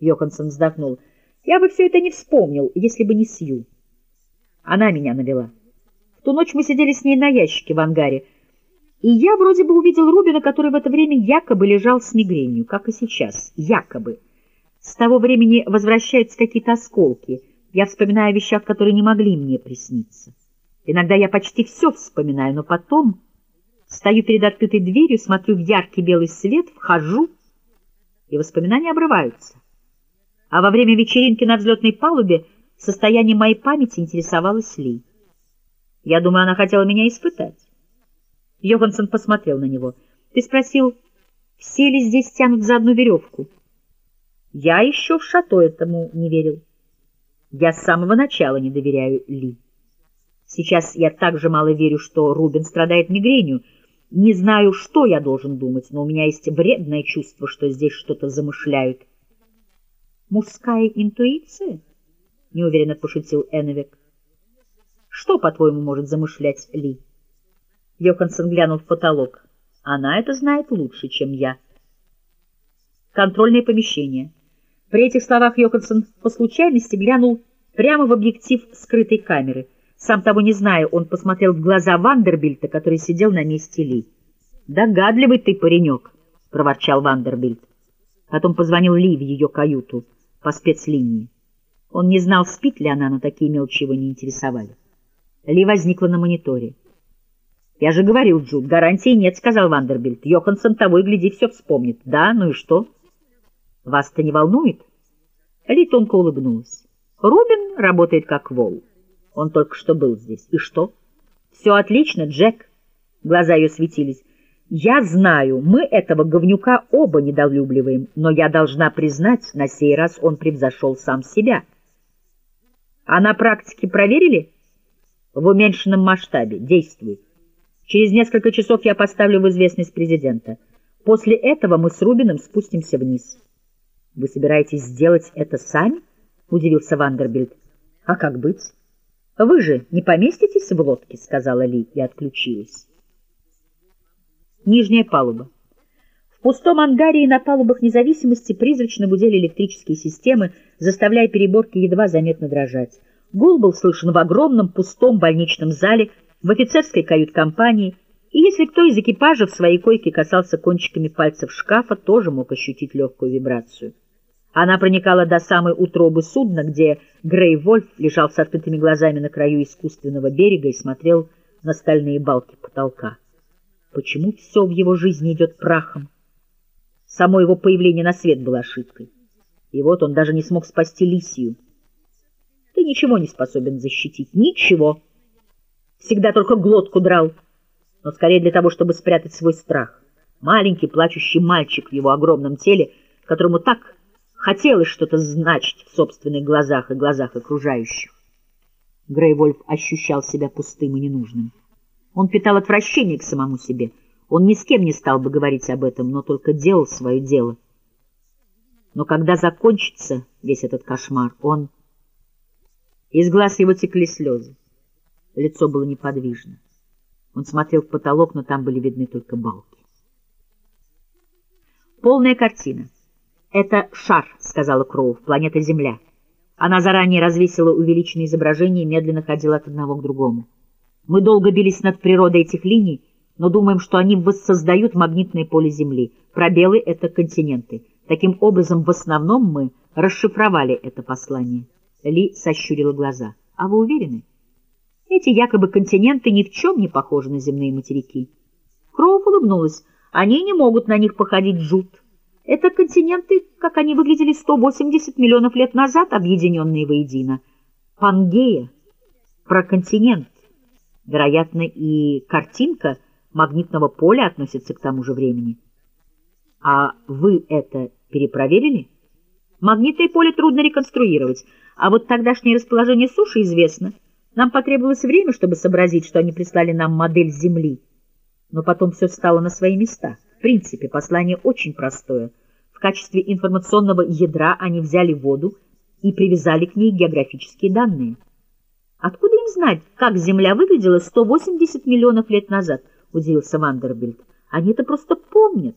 Йоханссон вздохнул. Я бы все это не вспомнил, если бы не Сью. Она меня навела. В ту ночь мы сидели с ней на ящике в ангаре, и я вроде бы увидел Рубина, который в это время якобы лежал с мигренью, как и сейчас, якобы. С того времени возвращаются какие-то осколки. Я вспоминаю о вещах, которые не могли мне присниться. Иногда я почти все вспоминаю, но потом стою перед открытой дверью, смотрю в яркий белый свет, вхожу, и воспоминания обрываются. А во время вечеринки на взлетной палубе состоянием моей памяти интересовалась Ли. Я думаю, она хотела меня испытать. Йоханссон посмотрел на него. Ты спросил, все ли здесь тянут за одну веревку? Я еще в шато этому не верил. Я с самого начала не доверяю Ли. Сейчас я так же мало верю, что Рубин страдает мигренью. Не знаю, что я должен думать, но у меня есть вредное чувство, что здесь что-то замышляют. Мужская интуиция? Неуверенно пошутил Эновик. Что, по-твоему, может замышлять Ли? Йоханссон глянул в потолок. Она это знает лучше, чем я. Контрольное помещение. При этих словах Йоханссон по случайности глянул прямо в объектив скрытой камеры. Сам того не зная, он посмотрел в глаза Вандербильта, который сидел на месте Ли. «Догадливый ты, паренек!» — проворчал Вандербильт. Потом позвонил Ли в ее каюту по спецлинии. Он не знал, спит ли она, но такие мелочи его не интересовали. Ли возникла на мониторе. «Я же говорил, Джуд, гарантии нет», — сказал Вандербильт. «Йоханссон того и гляди, все вспомнит». «Да, ну и что?» «Вас-то не волнует?» Ли тонко улыбнулась. «Рубин работает как вол. Он только что был здесь. И что?» «Все отлично, Джек». Глаза ее светились. «Я знаю, мы этого говнюка оба недолюбливаем, но я должна признать, на сей раз он превзошел сам себя». «А на практике проверили?» «В уменьшенном масштабе. Действует. Через несколько часов я поставлю в известность президента. После этого мы с Рубином спустимся вниз». «Вы собираетесь сделать это сами?» — удивился Вандербильд. «А как быть?» «Вы же не поместитесь в лодке?» — сказала Ли и отключилась. Нижняя палуба. В пустом ангаре и на палубах независимости призрачно гудели электрические системы, заставляя переборки едва заметно дрожать. Гул был слышен в огромном пустом больничном зале, в офицерской кают-компании, и если кто из экипажа в своей койке касался кончиками пальцев шкафа, тоже мог ощутить легкую вибрацию. Она проникала до самой утробы судна, где Грей Вольф лежал с открытыми глазами на краю искусственного берега и смотрел на стальные балки потолка. Почему все в его жизни идет прахом? Само его появление на свет было ошибкой. И вот он даже не смог спасти Лисию. Ты ничего не способен защитить. Ничего. Всегда только глотку драл. Но скорее для того, чтобы спрятать свой страх. Маленький плачущий мальчик в его огромном теле, которому так хотелось что-то значить в собственных глазах и глазах окружающих. Грей Вольф ощущал себя пустым и ненужным. Он питал отвращение к самому себе. Он ни с кем не стал бы говорить об этом, но только делал свое дело. Но когда закончится весь этот кошмар, он... Из глаз его текли слезы. Лицо было неподвижно. Он смотрел в потолок, но там были видны только балки. Полная картина. «Это шар», — сказала Кроув, — «планета Земля». Она заранее развесила увеличенное изображение и медленно ходила от одного к другому. Мы долго бились над природой этих линий, но думаем, что они воссоздают магнитное поле Земли. Пробелы — это континенты. Таким образом, в основном мы расшифровали это послание. Ли сощурила глаза. А вы уверены? Эти якобы континенты ни в чем не похожи на земные материки. Кроув улыбнулась. Они не могут на них походить жут. Это континенты, как они выглядели 180 миллионов лет назад, объединенные воедино. Пангея. Про континент. Вероятно, и картинка магнитного поля относится к тому же времени. А вы это перепроверили? Магнитное поле трудно реконструировать, а вот тогдашнее расположение суши известно. Нам потребовалось время, чтобы сообразить, что они прислали нам модель Земли. Но потом все стало на свои места. В принципе, послание очень простое. В качестве информационного ядра они взяли воду и привязали к ней географические данные. Откуда им знать, как Земля выглядела 180 миллионов лет назад? — удивился Вандербильд. — Они это просто помнят.